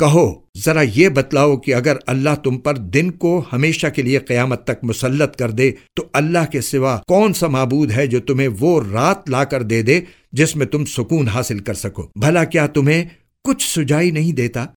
کہو، ذرا یہ بتلاؤ کہ اگر اللہ تم پر دن کو ہمیشہ کے لیے قیامت تک مسلط کر دے، تو اللہ کے سوا کون سا معبود ہے جو تمہیں وہ رات لا کر دے دے جس میں تم سکون حاصل کر سکو؟ بھلا کیا تمہیں کچھ سجائی نہیں دیتا؟